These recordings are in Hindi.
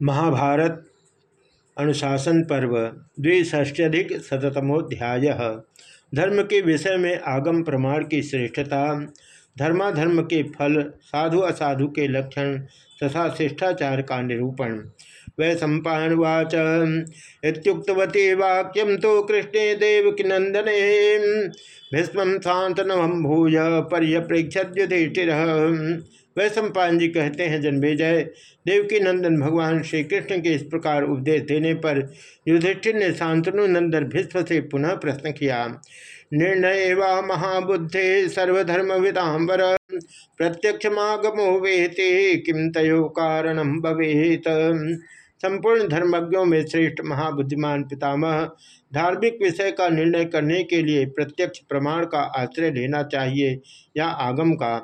महाभारत अनुशासन पर्व द्विष्ट्यधिक शतमोध्याय धर्म के विषय में आगम प्रमाण की श्रेष्ठता, धर्माधर्म के फल, साधु असाधु के लक्षण तथा शिष्टाचार का निरूपण। वै सम्पावाच इतुक्तवती वाक्यम तो कृष्णे देवकीनंदने भीष्म शांतनम भूय पर्यप्रेक्षत युधिष्ठिर सम्पान जी कहते हैं जन्मेजय देवकी नंदन भगवान श्री कृष्ण के इस प्रकार उपदेश देने पर युधिष्ठिर ने शांतनु नंदन भीष्म से पुनः प्रश्न किया, निर्णय व महाबुद्धे सर्वधर्म विदाम्बर प्रत्यक्षमागमो वेते किम तयो कारणम भवेत। संपूर्ण धर्मज्ञों में श्रेष्ठ महाबुद्धिमान पितामह, धार्मिक विषय का निर्णय करने के लिए प्रत्यक्ष प्रमाण का आश्रय लेना चाहिए या आगम का।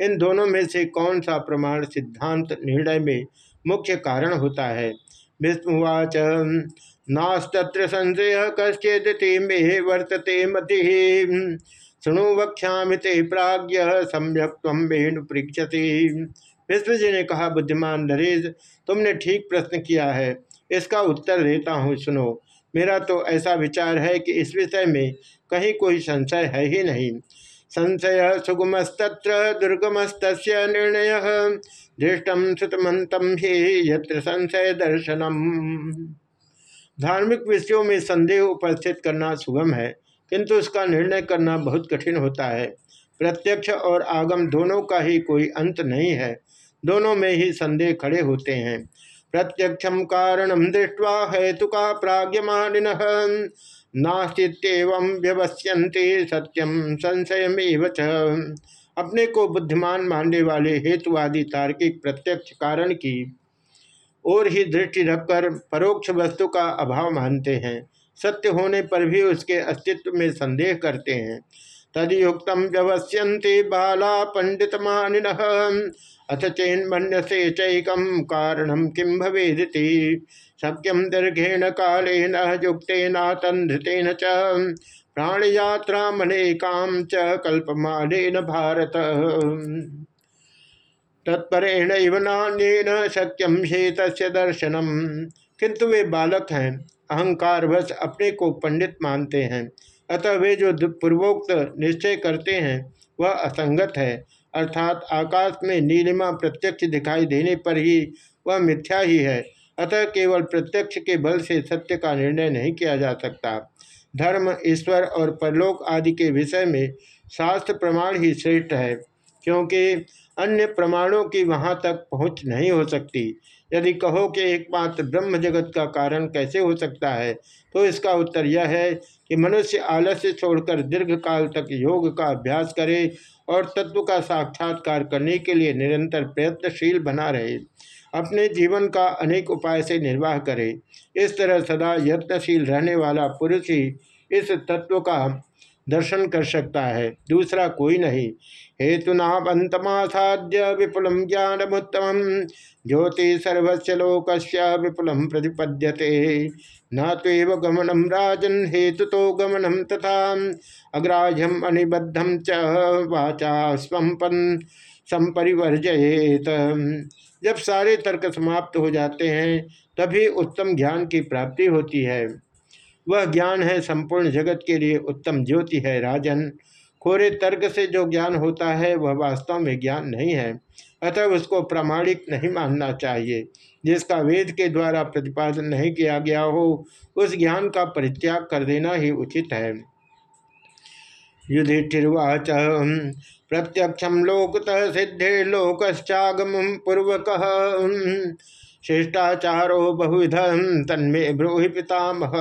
इन दोनों में से कौन सा प्रमाण सिद्धांत निर्णय में मुख्य कारण होता है? विष्णुवाच, नास्तत्र संशय कश्चेदति मे वर्तते मति। शुणु वक्षा ते प्राज्ञ, सम्यक वेणु जी ने कहा, बुद्धिमान नरेश, तुमने ठीक प्रश्न किया है। इसका उत्तर देता हूँ, सुनो। मेरा तो ऐसा विचार है कि इस विषय में कहीं कोई संशय है ही नहीं। संशय सुगमस्तत्र दुर्गमस्त निर्णय। दृष्टम श्रुतमंतम ही यत्र संशय दर्शनम धार्मिक विषयों में संदेह उपस्थित करना सुगम है, किंतु उसका निर्णय करना बहुत कठिन होता है। प्रत्यक्ष और आगम दोनों का ही कोई अंत नहीं है, दोनों में ही संदेह खड़े होते हैं। प्रत्यक्षम कारणम दृष्टवा हेतु का प्राग्यमानिन नास्तिव व्यवस्यन्ते सत्यम संशयमेव अपने को बुद्धिमान मानने वाले हेतुवादी तार्किक प्रत्यक्ष कारण की ओर ही दृष्टि रखकर परोक्ष वस्तु का अभाव मानते हैं। सत्य होने पर भी उसके अस्तित्व में संदेह करते हैं। तदयुक्त व्यवस्यन्ते बाला पंडित मानिन। अथ चैन्मन्य से चैकम कारणम किम भवेदी सक्यम दीर्घेण कालेन युक्तेनातंधृतेन च। प्राणयात्रा मनेकाम च कल्पमानेन भारत। तत्परेण नान्यन सक्यम हेत दर्शनम किंतु वे बालक हैं, अहंकार वश अपने को पंडित मानते हैं। अतः वे जो पूर्वोक्त निश्चय करते हैं, वह असंगत है। अर्थात आकाश में नीलिमा प्रत्यक्ष दिखाई देने पर ही वह मिथ्या ही है। अतः केवल प्रत्यक्ष के बल से सत्य का निर्णय नहीं किया जा सकता। धर्म, ईश्वर और परलोक आदि के विषय में शास्त्र प्रमाण ही श्रेष्ठ है, क्योंकि अन्य प्रमाणों की वहाँ तक पहुँच नहीं हो सकती। यदि कहो कि एकमात्र ब्रह्म जगत का कारण कैसे हो सकता है तो इसका उत्तर यह है कि मनुष्य आलस्य छोड़कर दीर्घ काल तक योग का अभ्यास करे और तत्व का साक्षात्कार करने के लिए निरंतर प्रयत्नशील बना रहे। अपने जीवन का अनेक उपाय से निर्वाह करे। इस तरह सदा यत्नशील रहने वाला पुरुष ही इस तत्व का दर्शन कर सकता है। दूसरा कोई नहीं। हेतुनाबंतमासाद्य विपुल ज्ञानमुत्तम। ज्योति सर्वस्व लोक विपुल प्रतिपद्यते। न तो गमनम राजन हेतु तो गमनम तथा अग्राह्यम अनिबद्धम च वाचा स्वपन संपरिवर्जयेत। जब सारे तर्क समाप्त हो जाते हैं, तभी उत्तम ज्ञान की प्राप्ति होती है। वह ज्ञान है संपूर्ण जगत के लिए उत्तम ज्योति है, राजन। खोरे तर्क से जो ज्ञान होता है, वह वास्तव में ज्ञान नहीं है। अतः उसको प्रामाणिक नहीं मानना चाहिए। जिसका वेद के द्वारा प्रतिपादन नहीं किया गया हो, उस ज्ञान का परित्याग कर देना ही उचित है। युधिष्ठिर्वाच प्रत्यक्षम लोकतः सिद्धे लोकश्चागम पूर्वक। शिष्टाचारो बहुविध, तन्मे ब्रूहि पितामह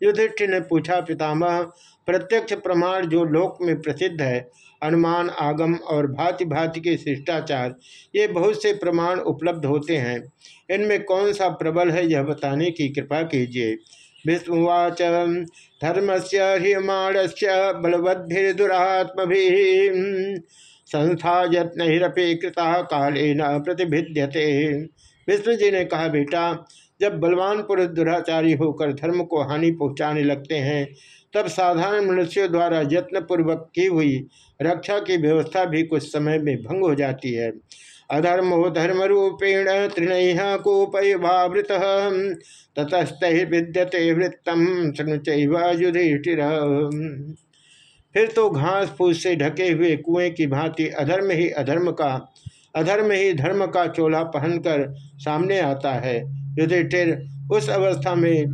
युधिष्ठिर ने पूछा, पितामह, प्रत्यक्ष प्रमाण जो लोक में प्रसिद्ध है अनुमान आगम और भांति भांति के शिष्टाचार, ये बहुत से प्रमाण उपलब्ध होते हैं। इनमें कौन सा प्रबल है यह बताने की कृपा कीजिए। विष्णुवाच धर्म से ह्रियमाण से बलवद्भिर्दुरात्म संस्था यत्न कृता काले न प्रतिभिद्यते। विष्णु जी ने कहा, बेटा, जब बलवान पुरुष दुराचारी होकर धर्म को हानि पहुँचाने लगते हैं, तब साधारण मनुष्यों द्वारा यत्नपूर्वक की हुई रक्षा की व्यवस्था भी कुछ समय में भंग हो जाती है। अधर्मो धर्म रूपेण तृणह कूपयभावृत ततस्त विद्यते वृत्तम युधिष्ठिर। फिर तो घास फूस से ढके हुए कुएँ की भांति अधर्म ही अधर्म का, अधर्म ही धर्म का चोला पहनकर सामने आता है। युधिष्ठिर उस अवस्था में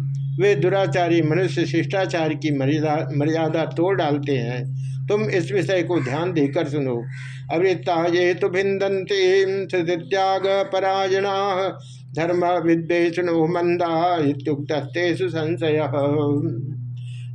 वे दुराचारी, मनुष्य शिष्टाचार की मर्यादा मर्यादा तोड़ डालते हैं। तुम इस विषय को ध्यान देकर सुनो। अवृत्ता ये तो भिंदंती त्याग परायणा धर्म विद्वेषणो मंदा इत्युक्तेषु संशय।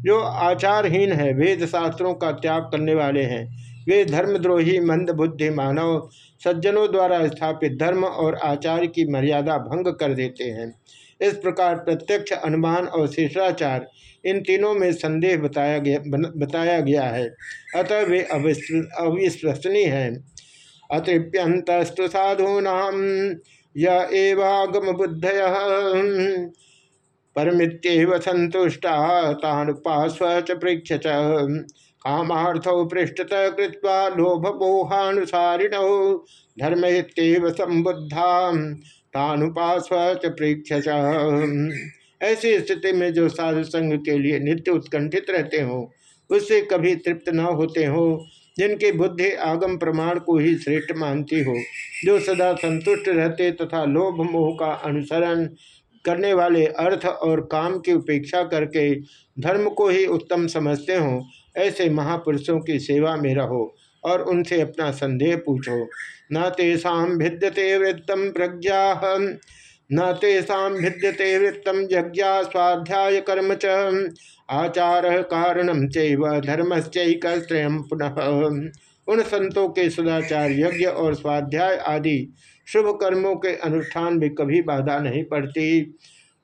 जो आचारहीन है वेद शास्त्रों का त्याग करने वाले हैं। वे धर्मद्रोही, मंद बुद्धि मानव, सज्जनों द्वारा स्थापित धर्म और आचार की मर्यादा भंग कर देते हैं। इस प्रकार प्रत्यक्ष अनुमान और शिष्टाचार इन तीनों में संदेह बताया गया बताया गया है। अतः वे अविश्वसनीय हैं। अतृप्यंतस्तु साधूनाम एवागम बुद्धय। परमित्यव संतुष्टा, तानुपास्व च पृक्ष कामार्थौ पृष्ठतः कृत्वा लोभमोहानुसारिणौ। धर्म संबुद्धा। तानुपास्व च पृक्ष ऐसी स्थिति में जो साधु संघ के लिए नित्य उत्कंठित रहते हो, उससे कभी तृप्त न होते हो, जिनकी बुद्धि आगम प्रमाण को ही श्रेष्ठ मानती हो, जो सदा संतुष्ट रहते तथा लोभ मोह का अनुसरण करने वाले अर्थ और काम की उपेक्षा करके धर्म को ही उत्तम समझते हो, ऐसे महापुरुषों की सेवा में रहो। और उनसे अपना संदेह पूछो। न तेषा भिद्यते वृत्तम प्रज्ञा, न तेषा भिद्यते वृत्तम यज्ञा स्वाध्याय कर्म च। आचार कारणम चैव पुनः। उन संतों के सदाचार, यज्ञ और स्वाध्याय आदि शुभ कर्मों के अनुष्ठान में कभी बाधा नहीं पड़ती।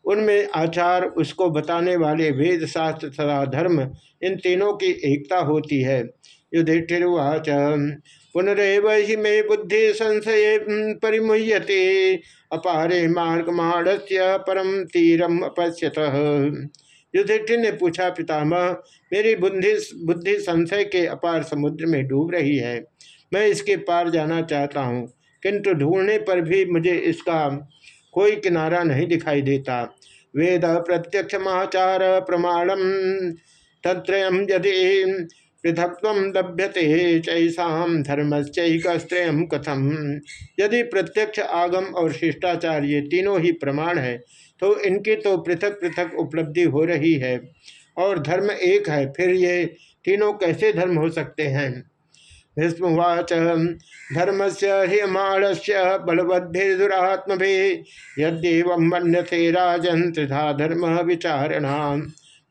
उनमें आचार, उसको बताने वाले वेद शास्त्र तथा धर्म इन तीनों की एकता होती है। युधिष्ठिर्वाच। पुनरव ही मे बुद्धि संशय परिमुह्यते। अपारे मार्ग माड़स्य परम तीरम अपश्यत। युधिष्ठिर ने पूछा, पितामह, मेरी बुद्धि बुद्धि संशय के अपार समुद्र में डूब रही है। मैं इसके पार जाना चाहता हूँ, किंतु ढूँढने पर भी मुझे इसका कोई किनारा नहीं दिखाई देता। वेद प्रत्यक्ष महाचार प्रमाणम तत्रयम यदि पृथक्व लभ्यते चैसा धर्मश्चैकस्त्रयम कथम। यदि प्रत्यक्ष आगम और शिष्टाचार ये तीनों ही प्रमाण है तो इनकी तो पृथक पृथक उपलब्धि हो रही है। और धर्म एक है, फिर ये तीनों कैसे धर्म हो सकते हैं? भीष्मवाच धर्म से ह्रियमाण से बलवद्भिर्दुरात्म भी यद्यव मन्यथे राजन त्रिधा धर्म विचारणा।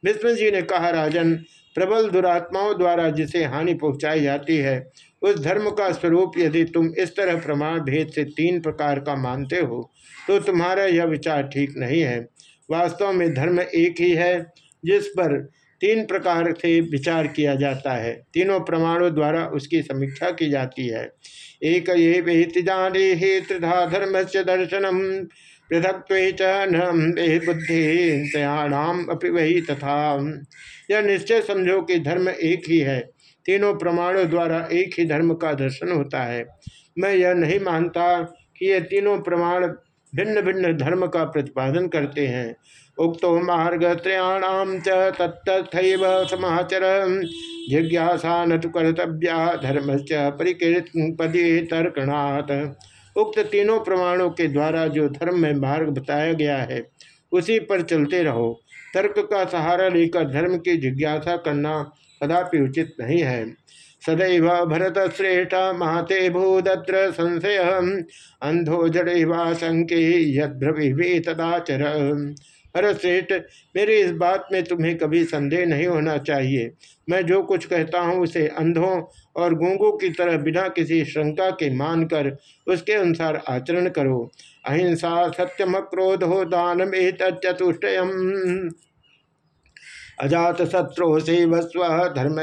भीष्म जी ने कहा, राजन प्रबल दुरात्माओं द्वारा जिसे हानि पहुंचाई जाती है, उस धर्म का स्वरूप यदि तुम इस तरह प्रमाण भेद से तीन प्रकार का मानते हो तो तुम्हारा यह विचार ठीक नहीं है। वास्तव में धर्म एक ही है, जिस पर तीन प्रकार से विचार किया जाता है। तीनों प्रमाणों द्वारा उसकी समीक्षा की जाती है। एक ये वेति जाने हे त्रिधा धर्म से दर्शनम। पृथक बुद्धि तयाणाम अपि वही तथा। यह निश्चय समझो कि धर्म एक ही है। तीनों प्रमाणों द्वारा एक ही धर्म का दर्शन होता है। मैं यह नहीं मानता कि ये तीनों प्रमाण भिन्न भिन्न धर्म का प्रतिपादन करते हैं। उक्तो मार्ग त्रयाणाम च तत्थैव समाचर जिज्ञासा न तो कर्तव्या धर्म से परिकृत पदे तर्कणात् उक्त तीनों प्रमाणों के द्वारा जो धर्म में मार्ग बताया गया है, उसी पर चलते रहो। तर्क का सहारा लेकर धर्म की जिज्ञासा करना कदापि उचित नहीं है। सदैव भरत श्रेष्ठ महाते भूदत्र संशय, अंधो जड़ेवा शंके यद्रवि तदाचर। श्रेष्ठ मेरी इस बात में तुम्हें कभी संदेह नहीं होना चाहिए। मैं जो कुछ कहता हूँ, उसे अंधों और गूंगों की तरह बिना किसी शंका के मानकर उसके अनुसार आचरण करो। अहिंसा सत्यम क्रोध हो दान में चतुष्टयम। अजात शत्रु से वस्व धर्म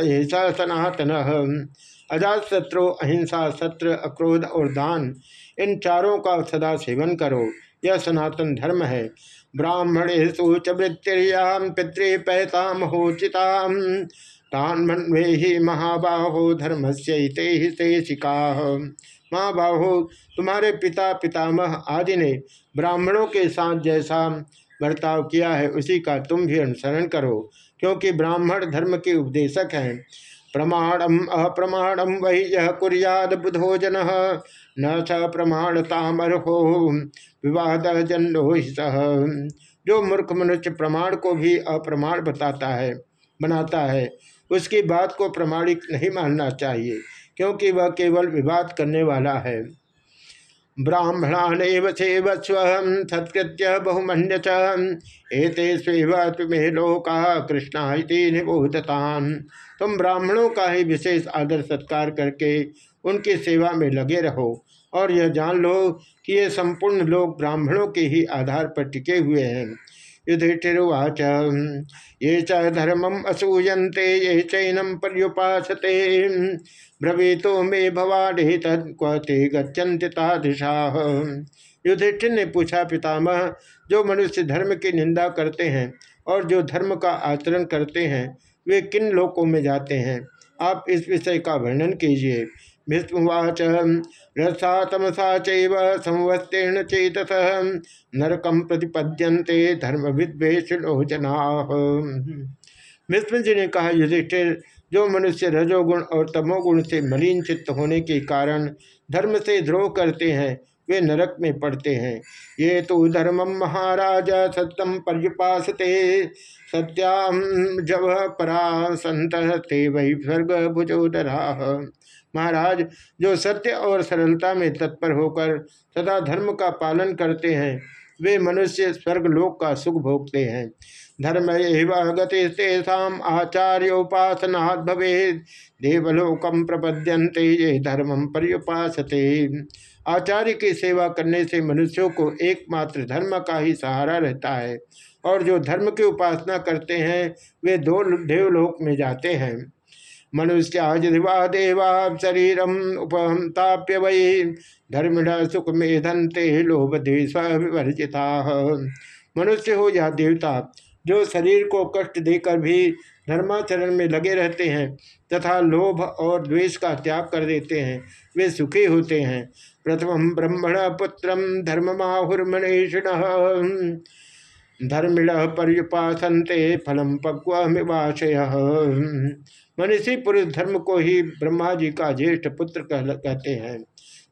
सनातन। अजात शत्रु, अहिंसा सत्र, अक्रोध और दान, इन चारों का सदा सेवन करो। यह सनातन धर्म है। ब्राह्मणेशु च वृत्तिर्याम पितृपैतामहोचिता तान्मन्वे ही महाबाहो धर्म से शेषिका माँ महाबाहो, तुम्हारे पिता, पितामह आदि ने ब्राह्मणों के साथ जैसा बर्ताव किया है, उसी का तुम भी अनुसरण करो, क्योंकि ब्राह्मण धर्म के उपदेशक हैं। प्रमाणम, अप्रमाणम, वही यह कुरियाद बुधो जन। न स प्रमाणतामरहो। विवाद जन्नो सह। जो मूर्ख मनुष्य प्रमाण को भी अप्रमाण बताता है, बनाता है, उसकी बात को प्रमाणिक नहीं मानना चाहिए, क्योंकि वह केवल विवाद करने वाला है। ब्राह्मणान सेवस्व सत्कृत्य बहुमन्य तुम्हें लोका कृष्णा निबोधतान तुम ब्राह्मणों का ही विशेष आदर सत्कार करके उनकी सेवा में लगे रहो और यह जान लो कि ये संपूर्ण लोग ब्राह्मणों के ही आधार पर टिके हुए हैं। युधिष्ठिर्वाच, ये च धर्मम असूयते ये चैनम पर्युपासते। ब्रवीतो मे भवाडे गच्छन्ति दिशा युधिष्ठिर ने पूछा, पितामह, जो मनुष्य धर्म की निंदा करते हैं और जो धर्म का आचरण करते हैं, वे किन लोकों में जाते हैं? आप इस विषय का वर्णन कीजिए। भीष्मवाच रसा तमसा चैव चेतस। नरकम प्रतिपद्यन्ते धर्म विद्वेषणो जना भीष्म जी ने कहा, युधिष्ठिर, जो मनुष्य रजोगुण और तमोगुण से मलिन चित्त होने के कारण धर्म से द्रोह करते हैं, वे नरक में पड़ते हैं। ये तो धर्मम महाराज सत्यम पर्युपासते सत्याम जब परा संत ते वही स्वर्ग भुजोदरा महाराज, जो सत्य और सरलता में तत्पर होकर सदा धर्म का पालन करते हैं, वे मनुष्य स्वर्गलोक का सुख भोगते हैं। धर्म एवं गतिस्तेषा आचार्योपासना भवे देवलोकम प्रपद्यंते ये धर्मम पर्युपासते। आचार्य की सेवा करने से मनुष्यों को एकमात्र धर्म का ही सहारा रहता है। और जो धर्म की उपासना करते हैं, वे दो देवलोक में जाते हैं। मनुष्याजिवा देवा शरीरम उपहंताप्य वही धर्मिण सुख मेधनते लोभ द्वेष विवर्जिता मनुष्य हो या देवता, जो शरीर को कष्ट देकर भी धर्माचरण में लगे रहते हैं तथा लोभ और द्वेष का त्याग कर देते हैं, वे सुखी होते हैं। प्रथम ब्रह्मण पुत्र धर्म धर्ममाहुर्मणेषिण। धर्मिण पर्युपासनते फलम पक्वाशय मनुष्य पुरुष धर्म को ही ब्रह्मा जी का ज्येष्ठ पुत्र कहते हैं।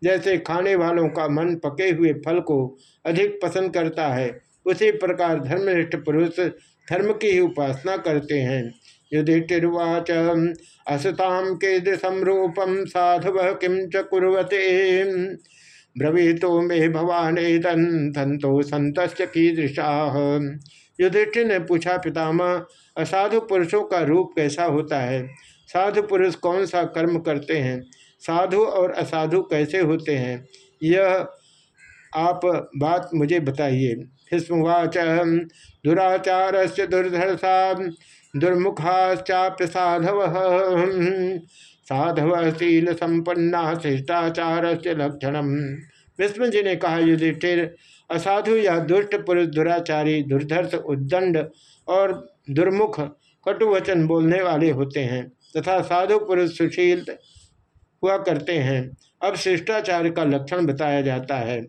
जैसे खाने वालों का मन पके हुए फल को अधिक पसंद करता है, उसी प्रकार धर्मनिष्ठ पुरुष धर्म की ही उपासना करते हैं। युधिष्ठिर्वाच असताम के दृशम रूपम साधव किम च कुरते ब्रवीतो मे भवान तंतो संत कीदृशा। युधिष्ठिर ने पूछा, पितामह, असाधु पुरुषों का रूप कैसा होता है? साधु पुरुष कौन सा कर्म करते हैं? साधु और असाधु कैसे होते हैं? यह आप बात मुझे बताइए। भीष्मवाच दुराचार से दुर्धर्षा दुर्मुखाश्चाप्य साधव साधव शील संपन्ना शिष्टाचार से लक्षण विष्णु जी ने कहा, युधिष्ठिर असाधु या दुष्ट पुरुष, दुराचारी, दुर्धर्ष, उद्दंड और दुर्मुख, कटुवचन बोलने वाले होते हैं तथा साधु पुरुष सुशील हुआ करते हैं। अब शिष्टाचार का लक्षण बताया जाता है।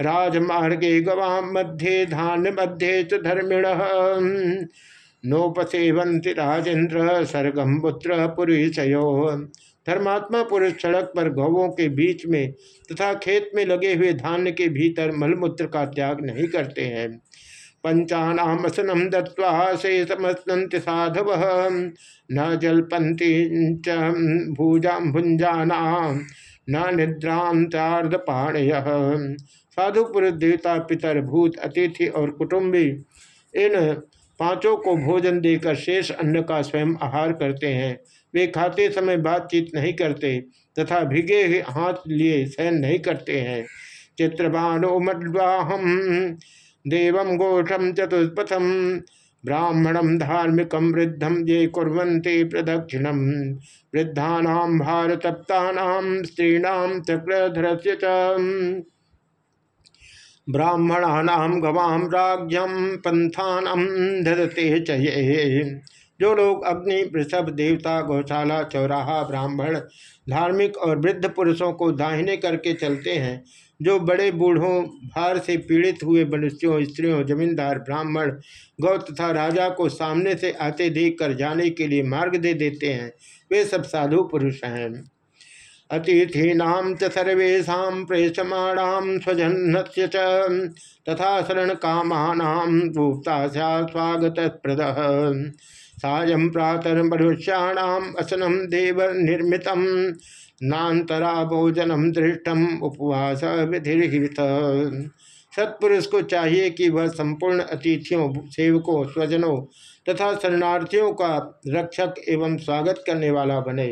राजमार्गे गवाम मध्य धान, मध्य च धर्मिण। नोपसेवंति राजेन्द्र सरगम पुत्र पुरुषयो धर्मात्मा पुरुष सड़क पर गौों के बीच में तथा खेत में लगे हुए धान्य के भीतर मलमूत्र का त्याग नहीं करते हैं। पंचानामसनम दत्वा से समस्त साधव। न जलपंती भूजा भुंजाना न निद्रांतार्धपाणय साधु पुरुष, देवता, पितर, भूत, अतिथि और कुटुंबी, इन पाँचों को भोजन देकर शेष अन्न का स्वयं आहार करते हैं। वे खाते समय बातचीत नहीं करते तथा भिगे हाथ लिए सहन नहीं करते हैं। चित्रबाणो मड्वाहम देव घोषम चतुष्पथम ब्राह्मणम धार्मिकम वृद्धम ये कुरंते प्रदक्षिणम वृद्धा भारतप्ता स्त्रीण चक्रधर से ब्राह्मणा गवाम राज्यम पंथा ददते चये जो लोग अग्नि वृषभ देवता गौशाला चौराहा, ब्राह्मण, धार्मिक और वृद्ध पुरुषों को दाहिने करके चलते हैं, जो बड़े बूढ़ों, भार से पीड़ित हुए मनुष्यों, स्त्रियों, जमींदार, ब्राह्मण, गौ तथा राजा को सामने से आते देख कर जाने के लिए मार्ग दे देते हैं, वे सब साधु पुरुष हैं। अतिथीनाम च सर्वेशा प्रेषमाणाम स्वजन तथा शरण गुप्ता स्वागत प्रद सायं प्रातः मनुष्याणाम असनम देव निर्मित नातरा भोजनम दृष्टम उपवास विधिहित सत्पुरुष को चाहिए कि वह संपूर्ण अतिथियों, सेवकों, स्वजनों तथा शरणार्थियों का रक्षक एवं स्वागत करने वाला बने।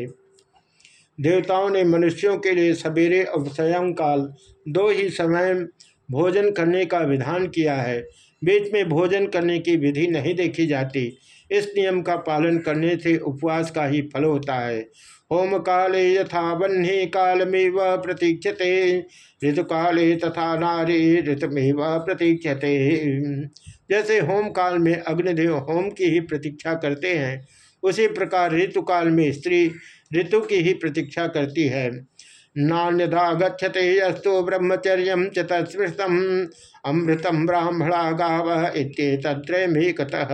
देवताओं ने मनुष्यों के लिए सवेरे और सायंकाल दो ही समय भोजन करने का विधान किया है। बीच में भोजन करने की विधि नहीं देखी जाती। इस नियम का पालन करने से उपवास का ही फल होता है। होम काले यथा बन्ही कालमेव प्रतीक्षते ऋतु काले तथा नारी ऋतुमेव प्रतीक्षते। जैसे होम काल में अग्निदेव होम की ही प्रतीक्षा करते हैं, उसी प्रकार ऋतु काल में स्त्री ऋतु की ही प्रतीक्षा करती है। नान्यथा गच्छते यस्तु ब्रह्मचर्य च अमृतम ब्राह्मणा गाव इत्येतत्रयमेकतः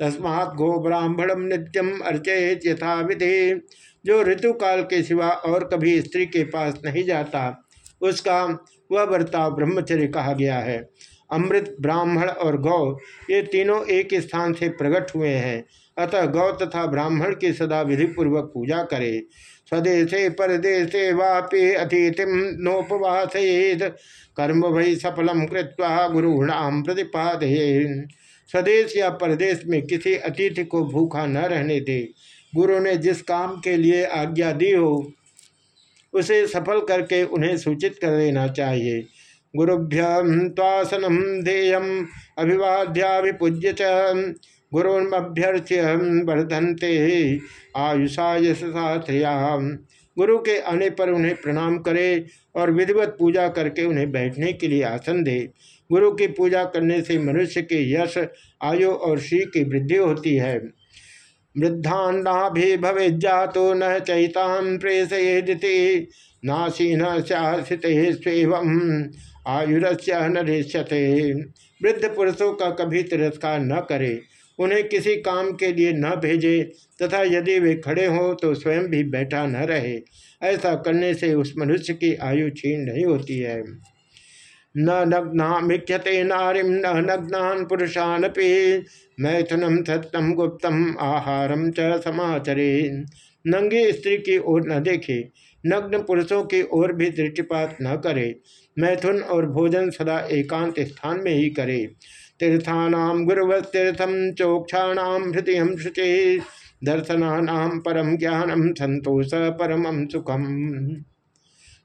तस्मात् गो ब्राह्मणम नित्यम अर्चयत यथा विधि जो ऋतुकाल के सिवा और कभी स्त्री के पास नहीं जाता, उसका वह बर्ताव ब्रह्मचर्य कहा गया है। अमृत, ब्राह्मण और गौ, ये तीनों एक स्थान से प्रकट हुए हैं। अतः गौ तथा ब्राह्मण की सदा विधिपूर्वक पूजा करे। स्वदेशे परदेशे वापि अतिथिम नोपवासेद कर्म वही सफलम कृत्वा गुरुणाम प्रतिपादे स्वदेश या परदेश में किसी अतिथि को भूखा न रहने दे। गुरु ने जिस काम के लिए आज्ञा दी हो, उसे सफल करके उन्हें सूचित कर देना चाहिए। गुरुभ्य तासनम ध्येयम अभिवाद्याभिपूज्य च। गुरुमभ्यर्च्य वर्धनते, आयुषा यशसा गुरु के आने पर उन्हें प्रणाम करे और विधिवत पूजा करके उन्हें बैठने के लिए आसन दे। गुरु की पूजा करने से मनुष्य के यश, आयु और श्री की वृद्धि होती है। वृद्धान्नाभि भवे जातो न चैतान प्रेषयेदिति, नासीन स्थित आयुरस्य नरिष्यते वृद्ध पुरुषों का कभी तिरस्कार न करे। उन्हें किसी काम के लिए न भेजे तथा यदि वे खड़े हों तो स्वयं भी बैठा न रहे। ऐसा करने से उस मनुष्य की आयु छीन नहीं होती है। न नग्नामीक्षते नारी न नग्नान पुरुषानपि मैथुनम सत्यम गुप्तम आहारम च समाचरे। नंगे स्त्री की ओर न देखे, नग्न पुरुषों की ओर भी दृष्टिपात न करे। मैथुन और भोजन सदा एकांत स्थान में ही करे। तीर्थानाम गुरुवतीर्थम चोक्षाणाम हृदय शुचि। दर्शनानाम परम ज्ञानम संतोष परम सुखम।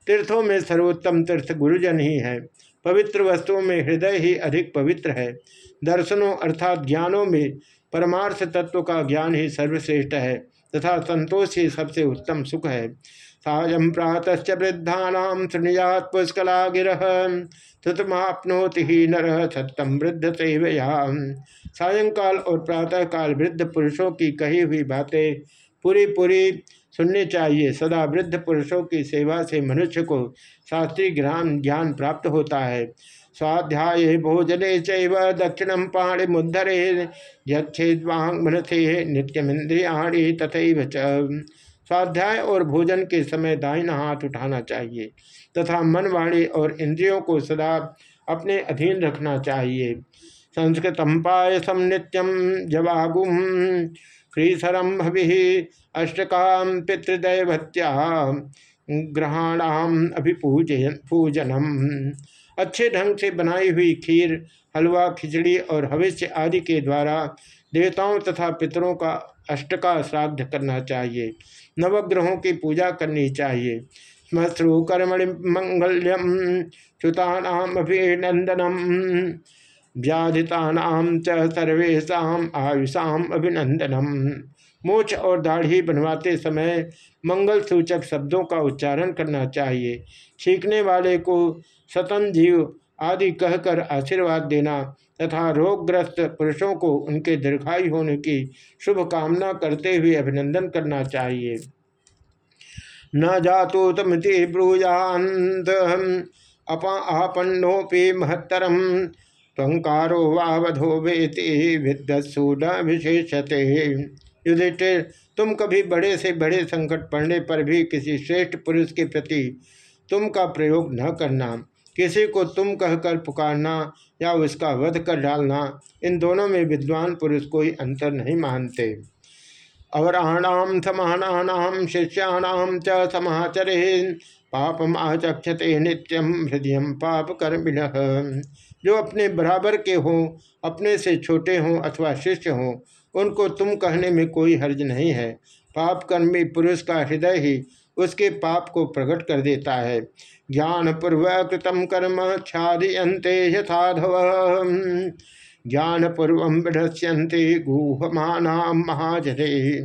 तीर्थों में सर्वोत्तम तीर्थ गुरुजन ही है। पवित्र वस्तुओं में हृदय ही अधिक पवित्र है। दर्शनों अर्थात ज्ञानों में परमार्थ तत्व का ज्ञान ही सर्वश्रेष्ठ है। तथा संतोष ही सबसे उत्तम सुख है। सायं प्रातश्च वृद्धा शृणुयात पुष्कला गिर ही नर सत्यम वृद्ध सेवया। सायंकाल और प्रातःकाल वृद्ध पुरुषों की कही हुई बातें पूरी पूरी सुननी चाहिए। सदा वृद्ध पुरुषों की सेवा से मनुष्य को शास्त्रीय ज्ञान ज्ञान प्राप्त होता है। स्वाध्याय भोजने चैव दक्षिणम पाणी मुद्धरे यक्षेद्वांग मनसे नित्यमिंद्रियाणी तथा स्वाध्याय और भोजन के समय दाहिना हाथ उठाना चाहिए, तथा मन वाणी और इंद्रियों को सदा अपने अधीन रखना चाहिए। संस्कृत पायसम नित्यम जवागुम श्रीसरम भवि अष्टकाम पितृदैवत्या ग्रहणाम अभिपूजन पूजनम। अच्छे ढंग से बनाई हुई खीर, हलवा, खिचड़ी और भविष्य आदि के द्वारा देवताओं तथा पितरों का अष्टका श्राद्ध करना चाहिए। नवग्रहों की पूजा करनी चाहिए। श्मश्रु कर्मणि मंगल्यम श्रुतानाम अभिनंदनम व्याधितानाम च सर्वेशा आयुषाम अभिनंदनम मोछ और दाढ़ी बनवाते समय मंगल सूचक शब्दों का उच्चारण करना चाहिए। छींकने वाले को सतन जीव आदि कहकर आशीर्वाद देना तथा रोगग्रस्त पुरुषों को उनके दीर्घायु होने की शुभकामना करते हुए अभिनंदन करना चाहिए। न जातो तमति ब्रूजात अपा आपन्नोपि महत्तरम। त्वंकारो वावधो वेति विद्वत्सु न विशेषते। युधिष्ठिर, तुम कभी बड़े से बड़े संकट पड़ने पर भी किसी श्रेष्ठ पुरुष के प्रति तुम का प्रयोग न करना। किसी को तुम कहकर पुकारना या उसका वध कर डालना, इन दोनों में विद्वान पुरुष कोई अंतर नहीं मानते। अवराणाम समानाम शिष्याणाम च समाचरे पापम आचक्षते नित्यम हृदय पाप कर्मिण जो अपने बराबर के हों, अपने से छोटे हों अथवा शिष्य हों, उनको तुम कहने में कोई हर्ज नहीं है। पाप कर्मी पुरुष का हृदय ही उसके पाप को प्रकट कर देता है। ज्ञान पूर्वक कृतम कर्म छादयंते यथाधव। ज्ञान पूर्व विनश्यंते गुहमाना महाजरे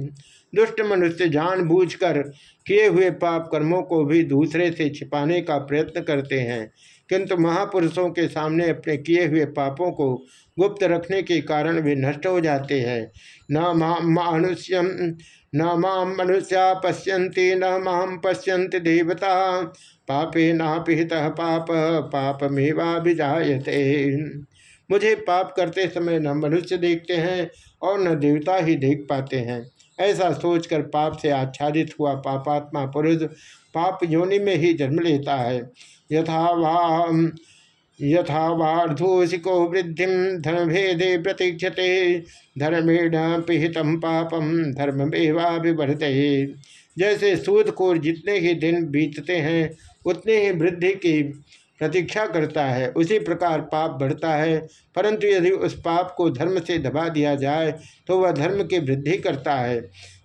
दुष्ट मनुष्य जान बूझकर किए हुए पाप कर्मों को भी दूसरे से छिपाने का प्रयत्न करते हैं, किंतु महापुरुषों के सामने अपने किए हुए पापों को गुप्त रखने के कारण वे नष्ट हो जाते हैं। न मानुष्यम न माम मनुष्या पश्यन्ति, न माम पश्यन्ति देवता। पापे नापिहित पाप पाप मेवा पापमेवाभिजायते। मुझे पाप करते समय न मनुष्य देखते हैं और न देवता ही देख पाते हैं। ऐसा सोचकर पाप से आच्छादित हुआ पापात्मा पुरुष पाप योनि में ही जन्म लेता है। यथा वाम यथा वार्धूषिको वृद्धि धर्मभेदे प्रतीक्षते। धर्मेण पिहितम पापम धर्म धर्ममेवाभिवर्त जैसे सूदखोर जितने ही दिन बीतते हैं, उतने ही वृद्धि की प्रतीक्षा करता है। उसी प्रकार पाप बढ़ता है, परंतु यदि उस पाप को धर्म से दबा दिया जाए तो वह धर्म की वृद्धि करता है।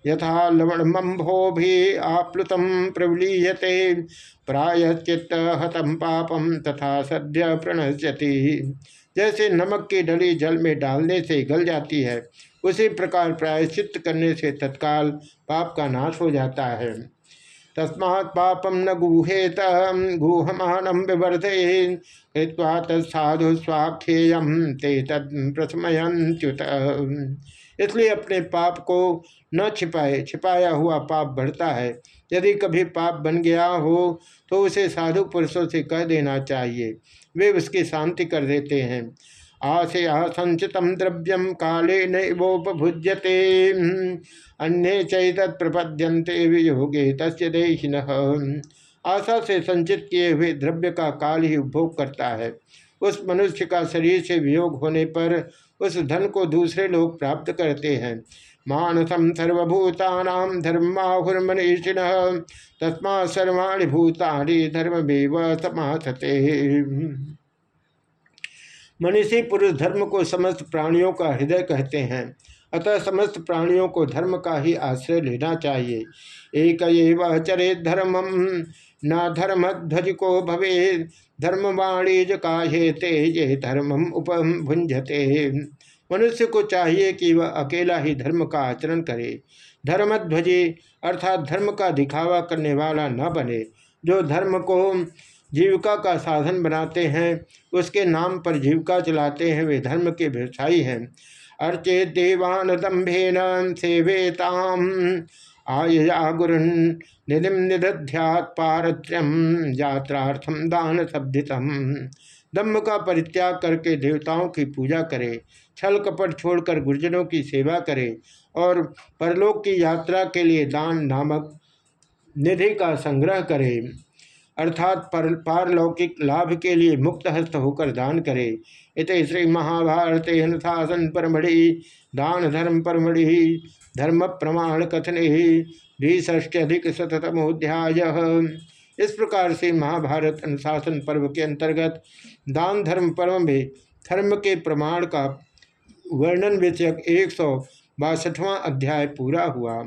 यथा लवणमंभो भी आप्लुतम प्रवलीयते। प्राय चित्त हतम पापम तथा सद्य प्रणश्यति। जैसे नमक की डली जल में डालने से गल जाती है, उसी प्रकार प्रायश्चित करने से तत्काल पाप का नाश हो जाता है। तस्मा पापम न गुहेत गुहमानम विवर्धे कृत्वा तत्साधु स्वाख्येयम ते तद प्रसमयंत्युत इसलिए अपने पाप को न छिपाए, छिपाया हुआ पाप बढ़ता है। यदि कभी पाप बन गया हो तो उसे साधु पुरुषों से कह देना चाहिए। वे उसकी शांति कर देते हैं। आशया संचित द्रव्यम काले नोपभुज्यते अन्य चैत प्रपद्यंते वियोगे तस्य देहिन। आशा से संचित किए हुए द्रव्य का काल ही उपभोग करता है। उस मनुष्य का शरीर से वियोग होने पर उस धन को दूसरे लोग प्राप्त करते हैं। मानसम सर्वभूता धर्माहुर्मनीषिण, तस्मा सर्वाणी भूतानि धर्ममेव समासते। मनीषी पुरुष धर्म को समस्त प्राणियों का हृदय कहते हैं, अतः समस्त प्राणियों को धर्म का ही आश्रय लेना चाहिए। एक चरे धर्मम न धर्म ध्वज को भवे धर्मवाणीज काहेते ये धर्मम उपभुंजते मनुष्य को चाहिए कि वह अकेला ही धर्म का आचरण करे। धर्मध्वजी अर्थात धर्म का दिखावा करने वाला न बने। जो धर्म को जीविका का साधन बनाते हैं, उसके नाम पर जीविका चलाते हैं, वे धर्म के व्यवसायी हैं। अर्चे देवान दम्भेन सेवेताम आयया गुरु निधिम निध्यात पारत्रम यात्रार्थम दान शब्दितम दम्भ का परित्याग करके देवताओं की पूजा करे। छल कपट छोड़कर गुर्जनों की सेवा करें और परलोक की यात्रा के लिए दान नामक निधि का संग्रह करें। अर्थात पर, पारलौकिक लाभ के लिए मुक्त हस्त होकर दान करे। इत श्री महाभारत अनुशासन परमढ़ि, दान धर्म परमढ़ि, धर्म प्रमाण कथन ही द्विष्ट्यधिक शतमोध्याय इस प्रकार से महाभारत अनुशासन पर्व के अंतर्गत दान धर्म पर्व में धर्म के प्रमाण का वर्णन विषयक एक सौ बासठवां अध्याय पूरा हुआ।